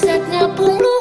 Set saatnya puluh